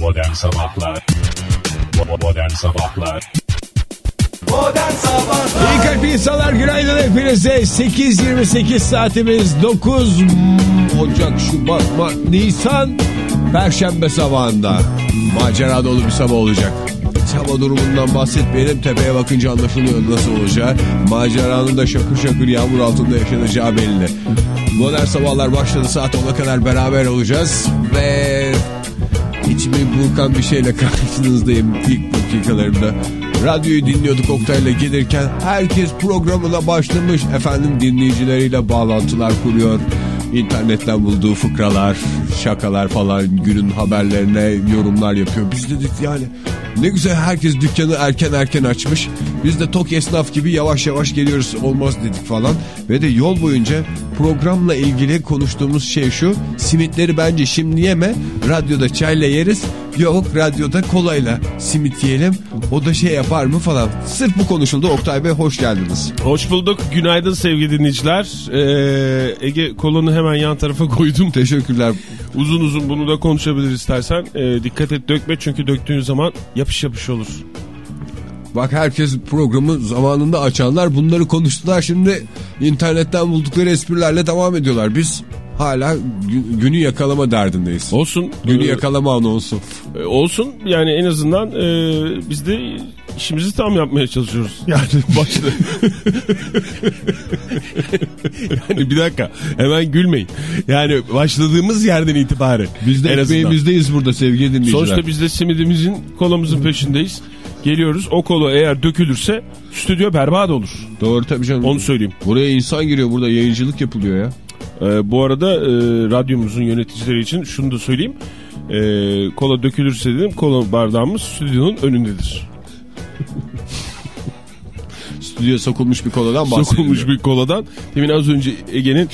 Modern Sabahlar. Modern Sabahlar. Modern Sabahlar. İyi kalp insanlar günaydın hepinize. 8.28 saatimiz 9 Ocak, Şubat, Mart, Nisan Perşembe sabahında. Macera dolu bir sabah olacak. Hava durumundan bahsetmeyelim tepeye bakınca anlaşılıyor nasıl olacağı. Maceranın da şakır şakır yağmur altında yaşanacağı belli. Modern sabahlar başladı saat 10'a kadar beraber olacağız Ve içimi burkan bir şeyle karşınızdayım ilk dakikalarımda Radyoyu dinliyorduk Oktay'la gelirken herkes programına başlamış. Efendim dinleyicileriyle bağlantılar kuruyor. İnternetten bulduğu fıkralar, şakalar falan günün haberlerine yorumlar yapıyor. Biz dedik yani ne güzel herkes dükkanı erken erken açmış. Biz de tok esnaf gibi yavaş yavaş geliyoruz olmaz dedik falan. Ve de yol boyunca programla ilgili konuştuğumuz şey şu. Simitleri bence şimdi yeme radyoda çayla yeriz. Yok radyoda kolayla simit yiyelim. O da şey yapar mı falan. Sırf bu konuşuldu. Oktay Bey hoş geldiniz. Hoş bulduk. Günaydın sevgili dinleyiciler. Ee, Ege kolonu hemen yan tarafa koydum. Teşekkürler. Uzun uzun bunu da konuşabilir istersen. Ee, dikkat et dökme çünkü döktüğün zaman yapış yapış olur. Bak herkes programı zamanında açanlar bunları konuştular. Şimdi internetten buldukları esprilerle devam ediyorlar. Biz hala gü- günü yakalama derdindeyiz. Olsun. Günü Ee, yakalama anonsu. e, Olsun yani en azından e, biz de işimizi tam yapmaya çalışıyoruz. Yani başta. yani bir dakika hemen gülmeyin. Yani başladığımız yerden itibaren. Biz de ekmeğimizdeyiz burada sevgili dinleyiciler. Sonuçta biz de simidimizin kolamızın peşindeyiz. Geliyoruz o kola eğer dökülürse stüdyo berbat olur. Doğru tabii canım. Onu söyleyeyim. Buraya insan giriyor burada yayıncılık yapılıyor ya. Ee, bu arada e, radyomuzun yöneticileri için şunu da söyleyeyim. Ee, kola dökülürse dedim kola bardağımız stüdyonun önündedir. Stüdyoya sokulmuş bir koladan bahsediyor. Sokulmuş bir koladan. Demin az önce Ege'nin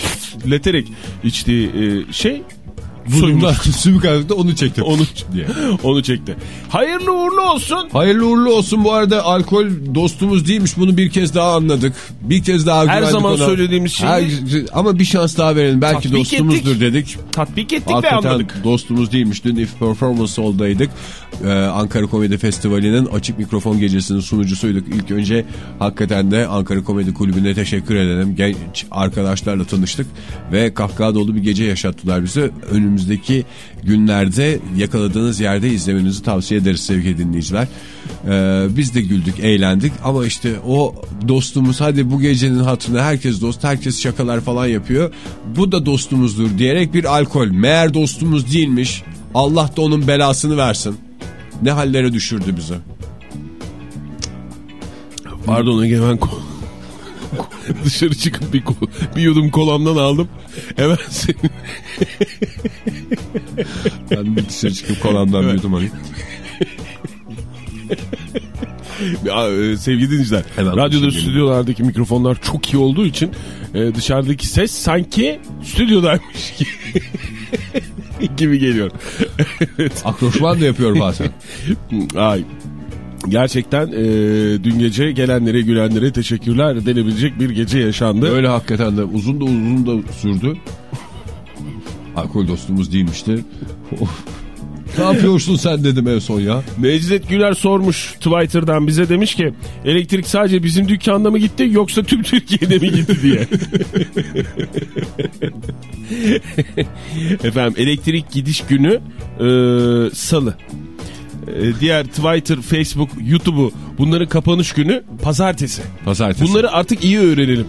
leterek içtiği e, şey Soymuş. sümük ayakta onu çektim. Onu, diye. onu çekti. Hayırlı uğurlu olsun. Hayırlı uğurlu olsun bu arada alkol dostumuz değilmiş bunu bir kez daha anladık. Bir kez daha Her zaman ona. söylediğimiz şeyi- Her- ama bir şans daha verelim belki Tatbik dostumuzdur ettik. dedik. Tatbik ettik ve Hakikaten anladık. dostumuz değilmiş. Dün If Performance Hall'daydık. Ee, Ankara Komedi Festivali'nin açık mikrofon gecesinin sunucusuyduk. İlk önce hakikaten de Ankara Komedi Kulübü'ne teşekkür edelim. Genç arkadaşlarla tanıştık ve kahkaha dolu bir gece yaşattılar bize. Önümüzdeki günlerde yakaladığınız yerde izlemenizi tavsiye ederiz sevgili dinleyiciler. Ee, biz de güldük, eğlendik ama işte o dostumuz hadi bu gecenin hatırına herkes dost, herkes şakalar falan yapıyor. Bu da dostumuzdur diyerek bir alkol. Meğer dostumuz değilmiş. Allah da onun belasını versin. Ne hallere düşürdü bizi. Pardon Ege ben ko- dışarı çıkıp bir, bir yudum kolamdan aldım. Hemen senin Ben bir dışarı çıkıp kolamdan Evet. bir yudum alayım. E, sevgili dinleyiciler, Hemen radyoda dışarı stüdyolardaki mikrofonlar çok iyi olduğu için e, dışarıdaki ses sanki stüdyodaymış gibi, gibi geliyor. evet. Akroşman da yapıyor bazen. Ay. Gerçekten e, dün gece gelenlere gülenlere teşekkürler denebilecek bir gece yaşandı. Öyle hakikaten de uzun da uzun da sürdü. Alkol dostumuz değilmişti. Ne yapıyorsun sen dedim en son ya. Necdet Güler sormuş Twitter'dan bize demiş ki elektrik sadece bizim dükkanda mı gitti yoksa tüm Türkiye'de mi gitti diye. Efendim elektrik gidiş günü e, salı. E, diğer Twitter, Facebook, YouTube'u bunların kapanış günü pazartesi. Pazartesi. Bunları artık iyi öğrenelim.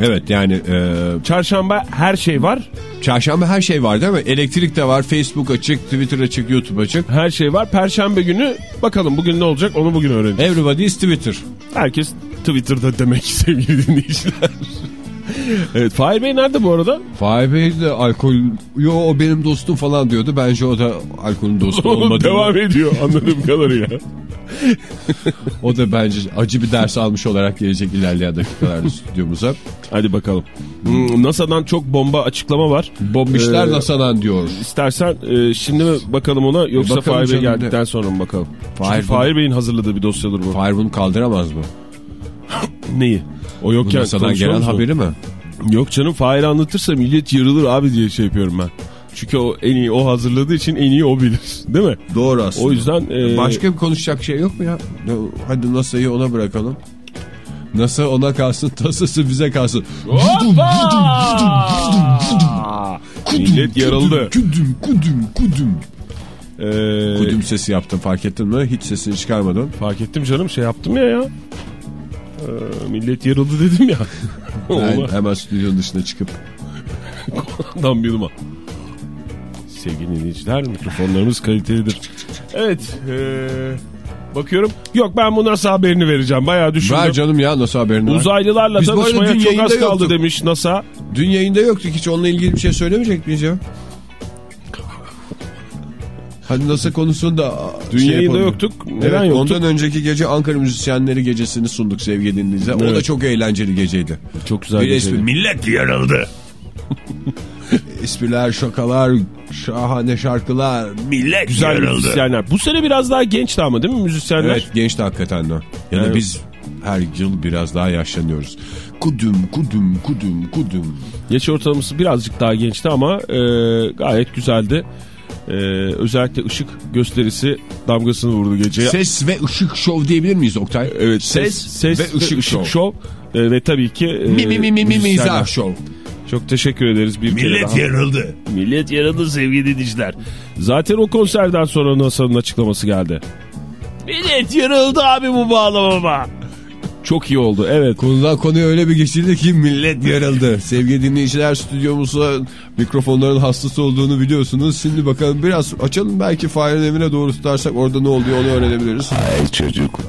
Evet yani e, Çarşamba her şey var. çarşamba her şey var değil mi? Elektrik de var, Facebook açık, Twitter açık, YouTube açık. Her şey var. Perşembe günü bakalım bugün ne olacak onu bugün öğreneceğiz. Everybody is Twitter. Herkes Twitter'da demek sevgili dinleyiciler. evet Fahir Bey nerede bu arada? Fahir Bey de alkol, yo o benim dostum falan diyordu. Bence o da alkolün dostu olmadı. Devam ediyor anladığım kadarıyla. O da bence acı bir ders almış olarak gelecek ilerleyen dakikalarda stüdyomuza. Hadi bakalım. Hmm, NASA'dan çok bomba açıklama var. Bombişler Ee, NASA'dan diyor. İstersen e, şimdi mi bakalım ona yoksa Bakalım Fahir Bey geldikten sonra mı bakalım? Fahir Fahir Bey'in hazırladığı bir dosyadır bu. Fahir bunu kaldıramaz mı? Neyi? O Bu yokken NASA'dan konuşuyor gelen musun? haberi mi? Yok canım Fahir anlatırsa millet yarılır abi diye şey yapıyorum ben. Çünkü o en iyi o hazırladığı için en iyi o bilir. Değil mi? Doğru aslında. O yüzden e, Başka bir konuşacak şey yok mu ya? Hadi NASA'yı ona bırakalım. NASA ona kalsın, tasası bize kalsın. Millet yarıldı. Kudüm, kudüm, kudüm. Ee, Kudüm sesi yaptım fark ettin mi? Hiç sesini çıkarmadın. Fark ettim canım şey yaptım ya ya. Ee, millet yarıldı dedim ya. Ben hemen stüdyonun dışına çıkıp adam bir yuduma. Sevgili dinleyiciler mikrofonlarımız kalitelidir. Evet. ee, bakıyorum. Yok ben bu NASA haberini vereceğim. Bayağı düşündüm. ver canım ya NASA haberini ver. Uzaylılarla Biz tanışmaya çok az kaldı yoktuk. demiş NASA. Dün yayında yoktuk hiç onunla ilgili bir şey söylemeyecek miyiz ya? Hadi NASA konusunda Dün şey yapalım. yoktuk. Neden evet, yoktuk? Ondan önceki gece Ankara Müzisyenleri Gecesi'ni sunduk sevgili dinleyiciler. O Evet. da çok eğlenceli geceydi. Çok güzel Bir geceydi. espri, millet yarıldı. Espriler, şakalar, şahane şarkılar. Millet Güzel müzisyenler. Bu sene biraz daha gençti ama değil mi müzisyenler? Evet gençti hakikaten de. Ya da Evet. biz her yıl biraz daha yaşlanıyoruz. Kudüm, kudüm, kudüm, kudüm. Yaş ortalaması birazcık daha gençti ama e, gayet güzeldi. E, özellikle ışık gösterisi damgasını vurdu geceye. Ses ve ışık şov diyebilir miyiz Oktay? evet ses, ses, ve ışık, şov. şov. E, ve tabii ki e, Mi mi mi mi mi mizah şov. Çok teşekkür ederiz bir kere daha. yarıldı. Millet yaradı sevgili dinleyiciler. Zaten o konserden sonra NASA'nın açıklaması geldi. Millet yarıldı abi bu bağlamama. Çok iyi oldu evet. Konudan konuya öyle bir geçildi ki millet yarıldı. Sevgili dinleyiciler stüdyomuzda mikrofonların hastası olduğunu biliyorsunuz. Şimdi bakalım biraz açalım belki Fahir'in evine doğru tutarsak orada ne oluyor onu öğrenebiliriz. Ay çocuk.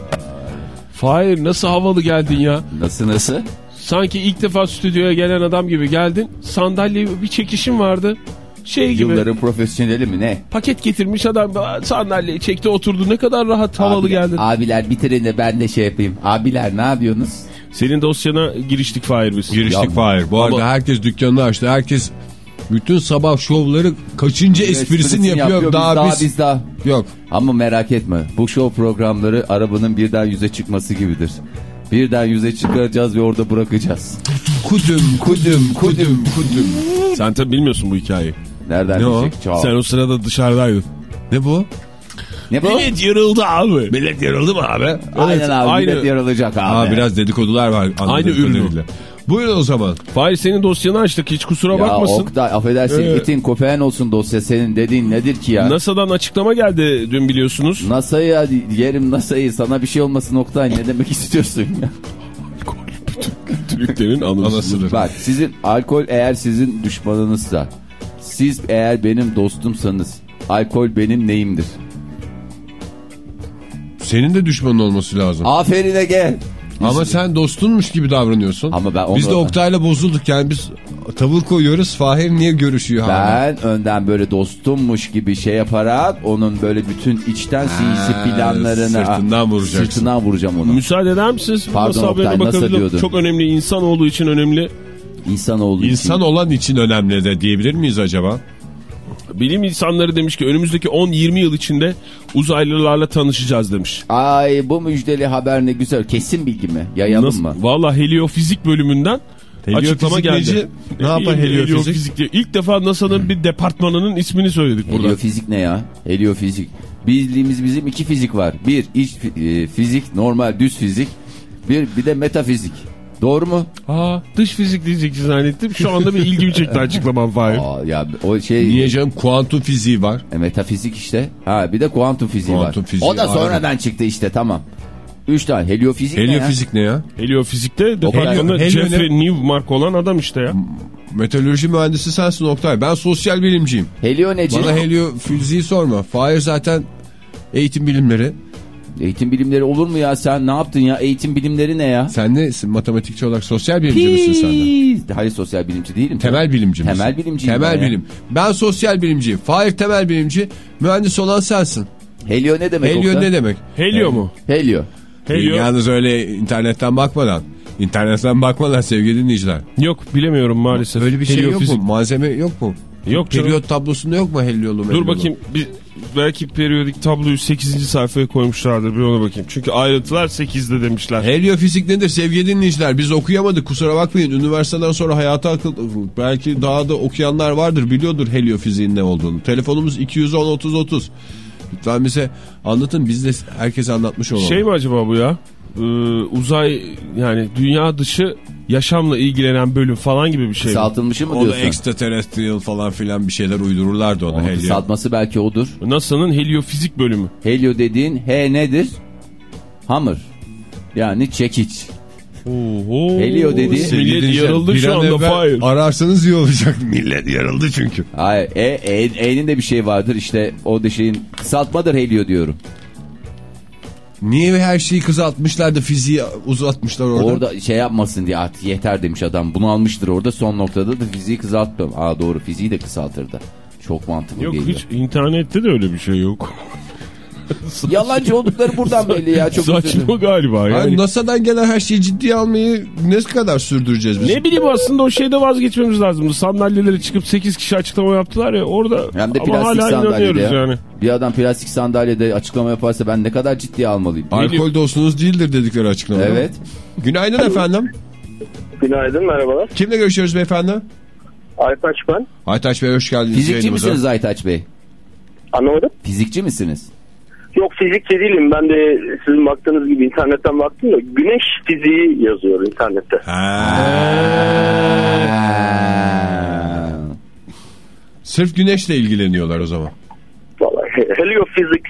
Fahir nasıl havalı geldin ya. Nasıl nasıl? Sanki ilk defa stüdyoya gelen adam gibi geldin. Sandalye bir çekişim vardı. Şey gibi. Yılların profesyoneli mi ne? Paket getirmiş adam sandalyeyi çekti oturdu. Ne kadar rahat havalı geldin. Abiler bitirin de ben de şey yapayım. Abiler ne yapıyorsunuz? Senin dosyana giriştik Fahir biz. Giriştik Fahir. Bu arada Ama- herkes dükkanını açtı. Herkes bütün sabah şovları kaçıncı esprisini, yapıyor. Daha, biz... biz daha. Yok. Ama merak etme. Bu show programları arabanın birden yüze çıkması gibidir. Birden yüze çıkaracağız ve orada bırakacağız. Kudüm, kudüm, kudüm, kudüm. Sen tabi bilmiyorsun bu hikayeyi. Nereden Ne o? Çağ. Sen o sırada dışarıdaydın. Ne bu? Ne bu? Millet yarıldı abi. Millet yarıldı mı abi? Aynen abi aynı- millet yaralacak abi. Aa, biraz dedikodular var. Aynı ürün. Buyurun o zaman. Fahir senin dosyanı açtık hiç kusura Ya bakmasın. Oktay affedersin Ee, itin köpeğin olsun dosya senin dediğin nedir ki ya? NASA'dan açıklama geldi dün biliyorsunuz. NASA'yı hadi yerim NASA'yı sana bir şey olmasın Oktay ne demek istiyorsun ya? Türklerin anısıdır. Anasıdır. Bak sizin alkol eğer sizin düşmanınızsa siz eğer benim dostumsanız alkol benim neyimdir? Senin de düşmanın olması lazım. Aferin Ege. Ama sen dostunmuş gibi davranıyorsun. Ama ben onu- Biz de Oktay'la bozulduk yani biz tavır koyuyoruz. Fahir niye görüşüyor hala? Ben önden böyle dostummuş gibi şey yaparak onun böyle bütün içten sinsi planlarını sırtından vuracaksın. Sırtından vuracağım onu. Müsaade eder misiniz? Pardon Oktay, bakabilirim. diyordun. Çok önemli insan olduğu için önemli. İnsan olduğu İnsan için. olan için önemli de diyebilir miyiz acaba? Bilim insanları demiş ki önümüzdeki 10-20 yıl içinde uzaylılarla tanışacağız demiş. Ay bu müjdeli haber ne güzel. Kesin bilgi mi? Yayalım Nasıl? mı? Valla heliofizik bölümünden açıklama geldi. neci? Ne yapar heliofizik? diye. İlk defa NASA'nın bir departmanının ismini söyledik burada. Heliofizik ne ya? Heliofizik. Bildiğimiz bizim iki fizik var. Bir iç e, fizik, normal düz fizik. Bir, bir de metafizik. Doğru mu? Aa, dış fizik diyeceksin zannettim. Şu anda bir ilgimi çekti açıklaman Fahir. Aa, ya o şey Niye canım kuantum fiziği var. e, metafizik işte. Ha bir de kuantum fiziği Kuantum var. fiziği, o da sonradan aynen. çıktı işte tamam. Üç tane heliofizik, ne ya? Heliofizik ne ya? Heliofizikte departmanında helio ne? Jeffrey Newmark olan adam işte ya. Meteoroloji mühendisi sensin Oktay. Ben sosyal bilimciyim. Helio neci? Bana heliofiziği sorma. Fahir zaten eğitim bilimleri. Eğitim bilimleri olur mu ya sen ne yaptın ya? Eğitim bilimleri ne ya? Sen nesin? Matematikçi olarak sosyal bilimci misin sen de? Hayır sosyal bilimci değilim. Temel bilimci misin? Temel bilimciyim Temel ben ya. bilim. Ben sosyal bilimciyim. Fahir temel bilimci. Mühendis olan sensin. Helio ne demek? Helio ne demek? Helio mu? Helio. Helio. Yalnız öyle internetten bakmadan. İnternetten bakmadan sevgili dinleyiciler. Yok bilemiyorum maalesef. Öyle bir şey yok Heliofizik. mu? Malzeme yok mu? Yok canım. Periyot tablosunda yok mu helyolu? Dur bakayım. Bir, belki periyodik tabloyu 8. sayfaya koymuşlardır bir ona bakayım. Çünkü ayrıntılar 8'de demişler. Heliofizik nedir sevgili dinleyiciler? Biz okuyamadık kusura bakmayın. Üniversiteden sonra hayata akıl... Belki daha da okuyanlar vardır biliyordur heliofiziğin ne olduğunu. Telefonumuz 210-30-30. Lütfen bize anlatın biz de herkese anlatmış olalım. Şey mi acaba bu ya? Ee, uzay yani dünya dışı yaşamla ilgilenen bölüm falan gibi bir şey? Kısaltılmışı mı diyorsun? extraterrestrial falan filan bir şeyler uydururlardı ona. Onun Helio. kısaltması belki odur. NASA'nın heliofizik bölümü. Helio dediğin H nedir? Hammer. Yani çekiç. Oho. Helio dedi. Millet yarıldı şu an anda Fahir. Ararsanız iyi olacak. Millet yarıldı çünkü. Hayır, e, e, E'nin de bir şey vardır. İşte o da şeyin kısaltmadır Helio diyorum. Niye her şeyi kızaltmışlar da fiziği uzatmışlar orada? Orada şey yapmasın diye artık yeter demiş adam. Bunu almıştır orada son noktada da fiziği kısaltmıyor. Aa doğru fiziği de kısaltırdı. Çok mantıklı Yok geliyor. hiç internette de öyle bir şey yok. Yalancı oldukları buradan belli ya. Çok üzüldüm. Saçma galiba Hayır, yani. NASA'dan gelen her şeyi ciddiye almayı ne kadar sürdüreceğiz biz? Ne bileyim aslında o şeyde vazgeçmemiz lazımdı. Sandalyeleri çıkıp 8 kişi açıklama yaptılar ya orada. Hem de Ama plastik hala inanıyoruz ya. yani. Bir adam plastik sandalyede açıklama yaparsa ben ne kadar ciddiye almalıyım. Alkol dosunuz değildir dedikleri açıklamada. Evet. Günaydın efendim. Günaydın, merhabalar. Kimle görüşüyoruz beyefendi? Aytaç ben. Aytaç Bey hoş geldiniz Fizikçi yayınımıza. misiniz Aytaç Bey? Anlamadım. Fizikçi misiniz? Yok fizikçi değilim. Ben de sizin baktığınız gibi internetten baktım da güneş fiziği yazıyor internette. Sırf güneşle ilgileniyorlar o zaman. Vallahi he- heliofizik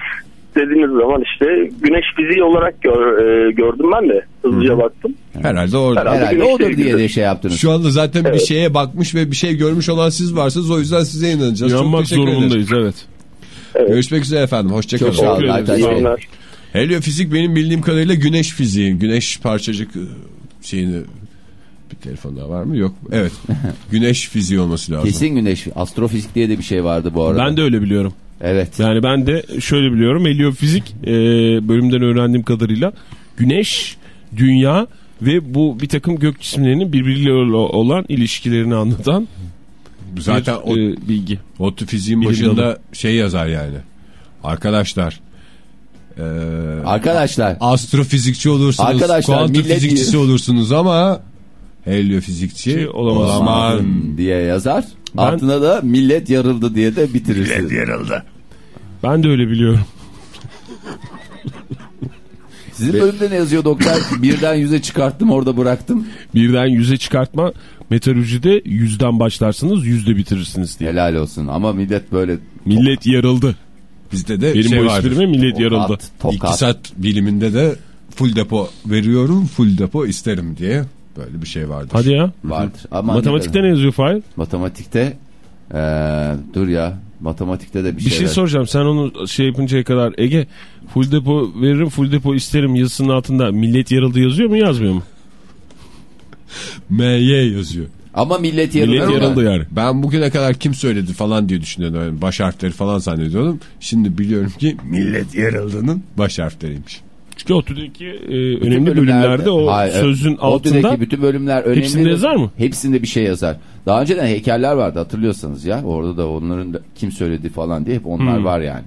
dediğiniz zaman işte güneş fiziği olarak gör- e, gördüm ben de. Hızlıca baktım. Herhalde orada. Herhalde. Herhalde odur diye ilgili. de şey yaptınız. Şu anda zaten bir şeye bakmış ve bir şey görmüş olan siz varsınız. O yüzden size inanacağız. Çok İnanmak teşekkür ederiz. zorundayız evet. Görüşmek üzere efendim. Hoşçakalın. Çok sağ olun Teşekkür Aytaç. Bey. Heliofizik benim bildiğim kadarıyla güneş fiziği. Güneş parçacık e, şeyini bir telefon daha var mı? Yok. Evet. güneş fiziği olması lazım. Kesin güneş. Astrofizik diye de bir şey vardı bu arada. Ben de öyle biliyorum. Evet. Yani ben de şöyle biliyorum. Heliofizik e, bölümden öğrendiğim kadarıyla güneş, dünya ve bu bir takım gök cisimlerinin birbiriyle olan ilişkilerini anlatan Zaten bir o, e, bilgi. ODTÜ fiziğin Bilim başında dalı. şey yazar yani. Arkadaşlar e, Arkadaşlar astrofizikçi olursunuz, Arkadaşlar, kuantum millet- fizikçisi olursunuz ama heliofizikçi Şey olamaz. olamam. diye yazar. Ben- Altına da millet yarıldı diye de bitirirsin. yarıldı. Ben de öyle biliyorum. Sizin bölümde ne yazıyor doktor? Birden yüze çıkarttım orada bıraktım. Birden yüze çıkartma meteorolojide yüzden başlarsınız yüzde bitirirsiniz diye. Helal olsun ama millet böyle Millet yarıldı. Bizde de Benim şey bu vardır. esprime millet yarıldı. tokat, tokat. İktisat biliminde de full depo veriyorum, full depo isterim diye böyle bir şey vardır. Hadi ya. vardır. Ama Matematikte ne yazıyor Fahir? Matematikte eee, dur ya matematikte de bir, Bir şey şeyler. soracağım. Sen onu şey yapıncaya kadar Ege full depo veririm full depo isterim yazısının altında millet yarıldı yazıyor mu yazmıyor mu? MY yazıyor. Ama millet yarıldı. Millet yarıldı yani. Ben bugüne kadar kim söyledi falan diye düşünüyordum. Yani baş harfleri falan zannediyordum. Şimdi biliyorum ki millet yarıldığının baş harfleriymiş. Çünkü ODTÜ'deki e, Bütün önemli bölümlerde o Hayır, sözün evet. altında bütün bölümler önemli. hepsinde yazar mı? Hepsinde bir şey yazar. Daha önceden heykeller vardı hatırlıyorsanız ya. Orada da onların da kim söyledi falan diye hep onlar Hmm. var yani.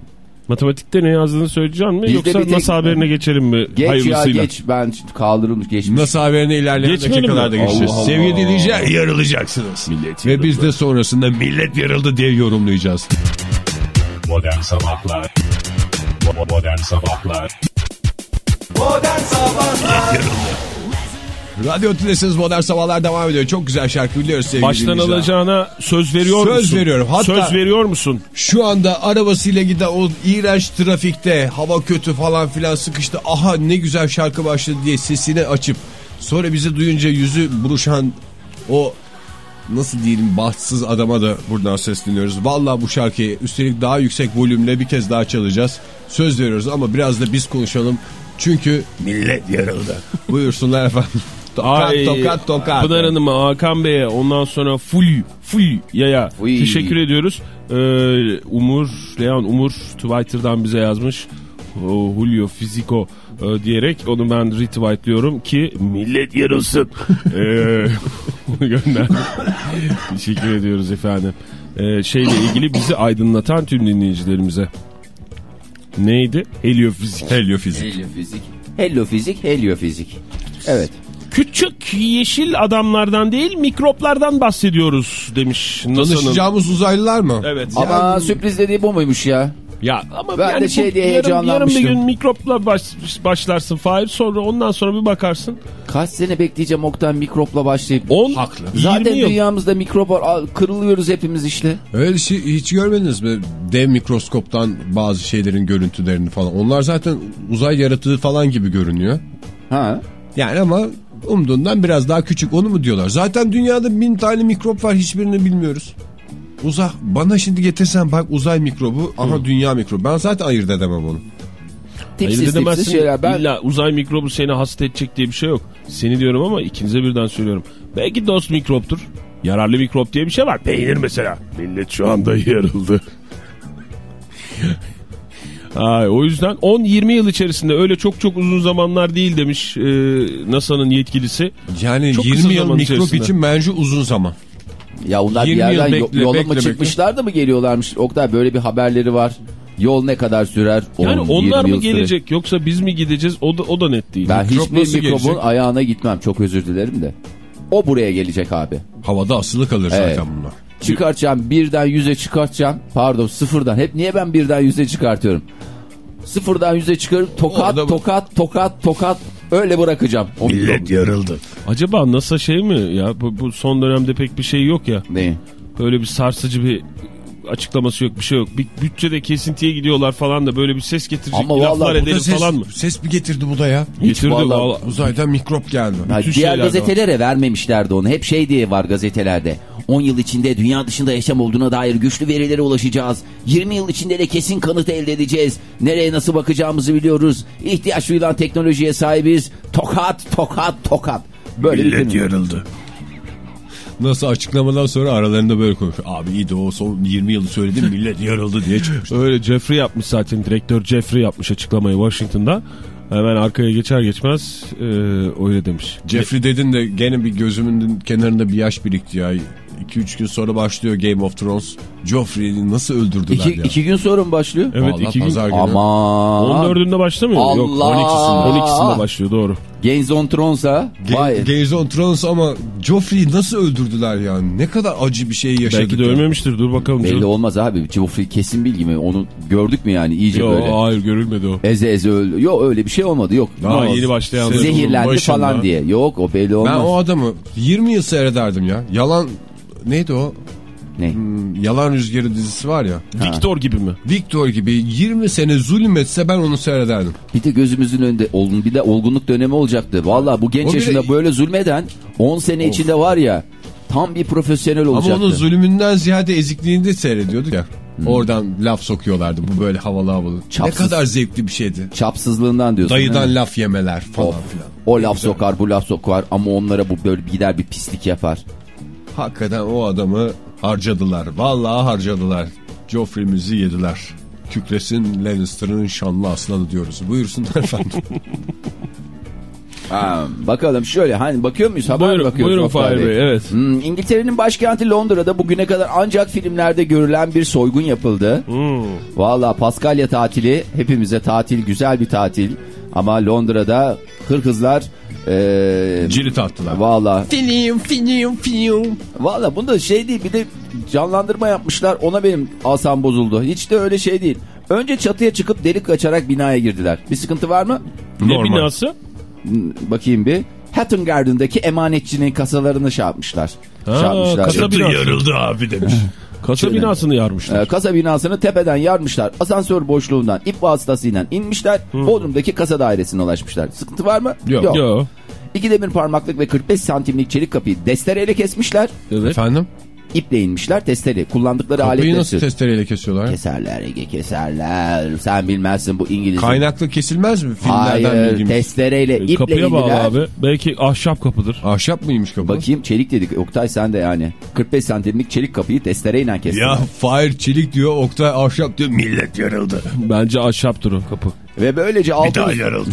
Matematikte ne yazdığını söyleyeceğim mi Bizde yoksa bir tek- NASA haberine geçelim mi Geç ya hayırlısıyla? geç ben kaldırılmış geçmiş. Nasıl haberine ilerleyen Geçmeyelim dakikalarda mi? geçeceğiz. Allah Allah. Sevgili dinleyiciler yarılacaksınız. Millet Ve yarıldı. biz de sonrasında millet yarıldı diye yorumlayacağız. Modern Sabahlar Modern Sabahlar Modern Sabahlar Radyo Tülesi'niz Modern Sabahlar devam ediyor. Çok güzel şarkı biliyoruz sevgili Baştan dinleyiciler. alacağına söz veriyor Söz musun? veriyorum. Hatta- Söz veriyor musun? Şu anda arabasıyla giden o iğrenç trafikte hava kötü falan filan sıkıştı. Aha ne güzel şarkı başladı diye sesini açıp sonra bizi duyunca yüzü buruşan o nasıl diyelim bahtsız adama da buradan sesleniyoruz. Vallahi bu şarkıyı üstelik daha yüksek volümle bir kez daha çalacağız. Söz veriyoruz ama biraz da biz konuşalım. Çünkü millet yarıldı. Buyursunlar efendim. Tokat Ay, tokat tokat. Pınar Hanım'a, Hakan Bey'e ondan sonra full full yaya Full. teşekkür ediyoruz. Ee, Umur, Leon Umur Twitter'dan bize yazmış. O, Julio Fiziko e, diyerek onu ben retweetliyorum ki millet yarılsın. ee, gönderdim. teşekkür ediyoruz efendim. Ee, şeyle ilgili bizi aydınlatan tüm dinleyicilerimize. Neydi? Heliofizik. Heliofizik. Heliofizik. Heliofizik, heliofizik. Evet. Küçük yeşil adamlardan değil mikroplardan bahsediyoruz demiş NASA'nın. Tanışacağımız uzaylılar mı? Evet. Ama sürpriz dediği bu muymuş ya? Ya ama Ben de yani şey bu diye yarın, yarın bir gün mikropla baş, başlarsın Fahir sonra ondan sonra bir bakarsın. Kaç sene bekleyeceğim Oktay mikropla başlayıp. 10 Haklı. Zaten 20 yıl. dünyamızda mikrop var. Kırılıyoruz hepimiz işte. Öyle şey hiç görmediniz mi? Dev mikroskoptan bazı şeylerin görüntülerini falan. Onlar zaten uzay yaratığı falan gibi görünüyor. Ha. Yani ama umduğundan biraz daha küçük onu mu diyorlar? Zaten dünyada bin tane mikrop var hiçbirini bilmiyoruz. Uzay bana şimdi getirsen bak uzay mikrobu aha dünya mikrobu. Ben zaten ayırt edemem onu. Hayır Tipsiz edemezsin. tipsiz şeyler. Ben İlla uzay mikrobu seni hasta edecek diye bir şey yok. Seni diyorum ama ikinize birden söylüyorum. Belki dost mikroptur. Yararlı mikrop diye bir şey var. Peynir mesela. Millet şu anda yarıldı. Ay, o yüzden 10-20 yıl içerisinde öyle çok çok uzun zamanlar değil demiş e, NASA'nın yetkilisi. Yani Çok kısa 20 yıl mikrop içerisinde. için bence uzun zaman. ya onlar bir 20 yıl yerden yo- bekle, yola bekle, mı bekle. çıkmışlar da mı geliyorlarmış? Oktay böyle bir haberleri var. Yol ne kadar sürer? Yani 10, onlar 20 mı gelecek yoksa biz mi gideceğiz o da, o da net değil. Ben Mikrop hiçbir mikrobun gelecek? ayağına gitmem. Çok özür dilerim de. O buraya gelecek abi. Havada asılı kalır Evet. zaten bunlar. Çıkartacağım birden yüze çıkartacağım. Pardon sıfırdan. Hep niye ben birden yüze çıkartıyorum? Sıfırdan yüze çıkarıp tokat Orada- tokat tokat tokat öyle bırakacağım. O mikrobu. yarıldı. Acaba NASA şey mi ya bu, bu son dönemde pek bir şey yok ya. Ne? Böyle bir sarsıcı bir açıklaması yok bir şey yok. Bir bütçede kesintiye gidiyorlar falan da böyle bir ses getirecek Ama laflar vallahi ederiz ses, falan mı? Ses mi getirdi bu da ya? Getirdi vallahi- vallahi. Uzaydan mikrop geldi. Bütün diğer gazetelere vermemişlerdi onu. Hep şey diye var gazetelerde. 10 yıl içinde dünya dışında yaşam olduğuna dair güçlü verilere ulaşacağız. 20 yıl içinde de kesin kanıt elde edeceğiz. Nereye nasıl bakacağımızı biliyoruz. İhtiyaç duyulan teknolojiye sahibiz. Tokat, tokat, tokat. Böyle bir film. yarıldı. Nasıl açıklamadan sonra aralarında böyle konuşuyor. Abi iyi de o son 20 yılı söyledim millet yarıldı diye çıkmış. Öyle Jeffrey yapmış zaten direktör Jeffrey yapmış açıklamayı Washington'da. Hemen arkaya geçer geçmez e, öyle demiş. Jeffrey dedin de gene bir gözümün kenarında bir yaş birikti ya. 2-3 gün sonra başlıyor Game of Thrones. Joffrey'i nasıl öldürdüler İki, ya? iki gün sonra mı başlıyor? Evet Vallahi iki gün. pazar günü. Ama 14'ünde başlamıyor. Yok Allah! 12'sinde. 12'sinde başlıyor doğru. Games on Thrones'a vay. Ga- Games of Thrones ama Joffrey'i nasıl öldürdüler ya? Ne kadar acı bir şey yaşadık. Belki de ya. ölmemiştir dur bakalım. Belli canım. olmaz abi. Joffrey kesin bilgi mi? Onu gördük mü yani iyice Yo, böyle? hayır görülmedi o. Eze eze öldü. Yok öyle bir şey olmadı yok. Daha yeni başlayan. Zehirlendi başında. falan diye. Yok o belli olmaz. Ben o adamı 20 yıl seyrederdim ya. Yalan neydi o? Ne? Hmm, Yalan Rüzgarı dizisi var ya. Victor gibi mi? Victor gibi 20 sene zulmetse ben onu seyrederdim. Bir de gözümüzün önünde olgun bir de olgunluk dönemi olacaktı. Valla bu genç O yaşında böyle zulmeden 10 sene içinde var ya tam bir profesyonel olacaktı. Ama onun zulmünden ziyade ezikliğini de seyrediyorduk ya. Oradan laf sokuyorlardı. Bu böyle havalı havalı. Çapsız. Ne kadar zevkli bir şeydi. Çapsızlığından diyorsun. Dayıdan he? laf yemeler falan Of. filan. O laf sokar bu laf sokar ama onlara bu böyle gider bir pislik yapar. Hakikaten o adamı harcadılar. Vallahi harcadılar. Joffrey'mizi yediler. Kükresin Lannister'ın şanlı aslanı diyoruz. Buyursunlar efendim. Ha, bakalım şöyle hani bakıyor muyuz? Haber Buyurun, bakıyoruz buyurun Fahir Bey evet. Hmm, İngiltere'nin başkenti Londra'da bugüne kadar ancak filmlerde görülen bir soygun yapıldı. Hmm. Valla Paskalya tatili hepimize tatil güzel bir tatil. Ama Londra'da hırkızlar ee, Cirit attılar. Valla Film film film. valla bunda şey değil bir de canlandırma yapmışlar ona benim asam bozuldu. Hiç de öyle şey değil. Önce çatıya çıkıp delik açarak binaya girdiler. Bir sıkıntı var mı? Ne Normal. binası? Hmm, Bakayım bir. Hatton Garden'daki emanetçinin kasalarını şey yapmışlar. Ha, Şey yapmışlar. kasa yarıldı abi demiş. Kasa Şöyle. binasını yarmışlar. Ee, kasa binasını tepeden yarmışlar. Asansör boşluğundan ip vasıtasıyla inmişler. Bodrum'daki kasa dairesine ulaşmışlar. Sıkıntı var mı? Yok. Yo. İki demir parmaklık ve 45 santimlik çelik kapıyı testereyle kesmişler. Evet. Efendim? İple inmişler testere. Kullandıkları Kapıyı alet nasıl testereyle kesiyorlar? Keserler Ege keserler. Sen bilmezsin bu İngiliz. Kaynaklı kesilmez mi? Filmlerden Hayır bildiğimiz. testereyle iple Kapıya bağlı indiler. abi. Belki ahşap kapıdır. Ahşap mıymış kapı? Bakayım çelik dedik. Oktay sen de yani. 45 santimlik çelik kapıyı testereyle kestiler. Ya Fahir Çelik diyor, Oktay Ahşap diyor. Millet yarıldı. Bence ahşaptır o kapı. Ve böylece 600, yarıldı.